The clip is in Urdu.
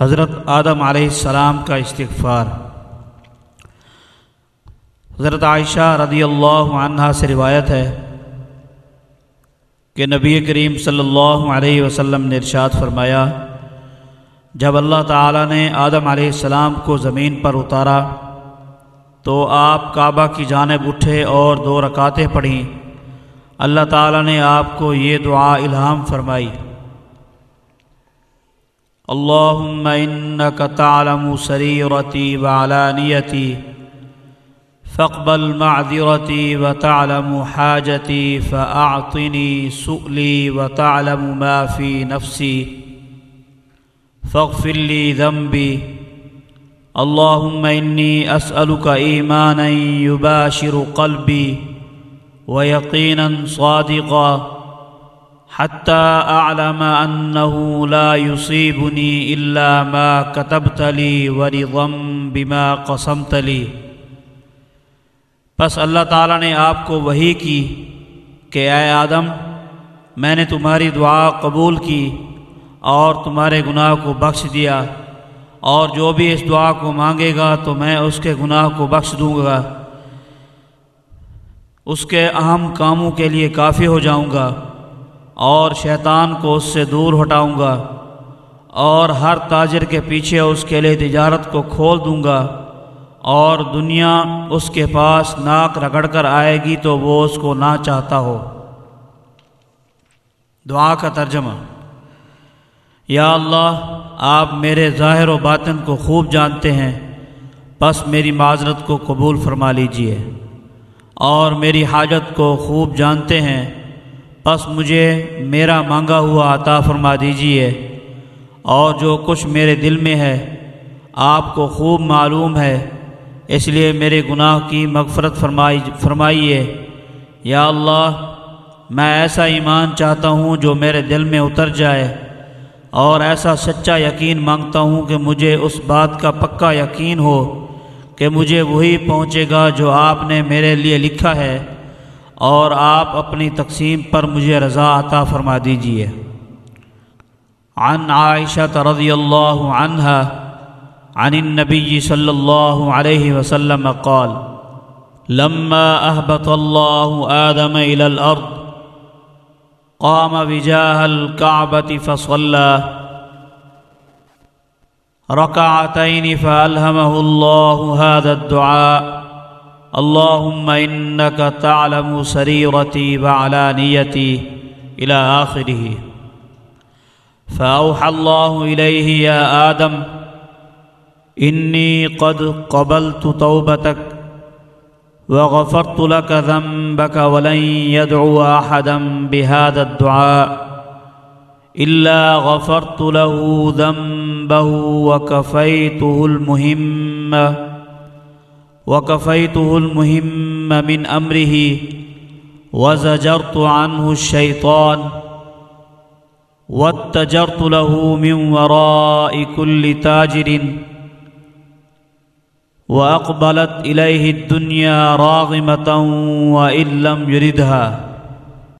حضرت آدم علیہ السلام کا استغفار۔ حضرت عائشہ رضی اللہ عنہ سے روایت ہے کہ نبی کریم صلی اللہ علیہ وسلم نے ارشاد فرمایا، جب اللہ تعالیٰ نے آدم علیہ السلام کو زمین پر اتارا تو آپ کعبہ کی جانب اٹھے اور دو رکاتیں پڑھیں۔ اللہ تعالیٰ نے آپ کو یہ دعا الہام فرمائی۔ اللهم إنك تعلم سريرتي وعلانيتي فاقبل معذرتي وتعلم حاجتي فأعطني سؤلي وتعلم ما في نفسي. فاغفر لي ذنبي. اللهم إني أسألك إيمانا يباشر قلبي ويقينا صادقا. حتى أعلم أنه لا يصيبني إلا ما كتبت لي ورضا بما قسمت لي. پس اللہ تعالیٰ نے آپ کو وہی کی کہ اے آدم، میں نے تمہاری دعا قبول کی اور تمہارے گناہ کو بخش دیا اور جو بھی اس دعا کو مانگے گا تو میں اس کے گناہ کو بخش دوں گا۔ اس کے اہم کاموں کے لیے کافی ہو جاؤں گا۔ اور شیطان کو اس سے دور ہٹاؤں گا اور ہر تاجر کے پیچھے اس کے لیے تجارت کو کھول دوں گا اور دنیا اس کے پاس ناک رگڑ کر آئے گی تو وہ اس کو نہ چاہتا ہو۔ دعا کا ترجمہ۔ یا اللہ، آپ میرے ظاہر و باطن کو خوب جانتے ہیں بس میری معذرت کو قبول فرما لیجیے۔ اور میری حاجت کو خوب جانتے ہیں بس مجھے میرا مانگا ہوا عطا فرما دیجیے اور جو کچھ میرے دل میں ہے، آپ کو خوب معلوم ہے۔ اس لیے میرے گناہ کی مغفرت فرمائی فرمائیے۔ یا اللہ، میں ایسا ایمان چاہتا ہوں جو میرے دل میں اتر جائے۔ اور ایسا سچا یقین مانگتا ہوں کہ مجھے اس بات کا پکا یقین ہو کہ مجھے وہی پہنچے گا جو آپ نے میرے لیے لکھا ہے۔ اور آپ اپنی تقسیم پر مجھے رضا عطا فرما دیجیے عن عائشة رضی اللہ عنہ عن النبي صلی اللہ علیہ وسلم قال، لما أهبط الله آدم إلى الأرض قام بجاه الكعبة فصلى ركعتين فألهمه الله هذا الدعاء۔ اللهم إنك تعلم سريرتي وعلانيتي إلى آخره. فأوحى الله إليه يا آدم إني قد قبلت توبتك وغفرت لك ذنبك ولن يدعو أحدا بهذا الدعاء إلا غفرت له ذنبه وكفيته المهمة. وكفيته المهم من أمره وزجرت عنه الشيطان واتجرت له من وراء كل تاجر وأقبلت إليه الدنيا راغمة وإن لم يردها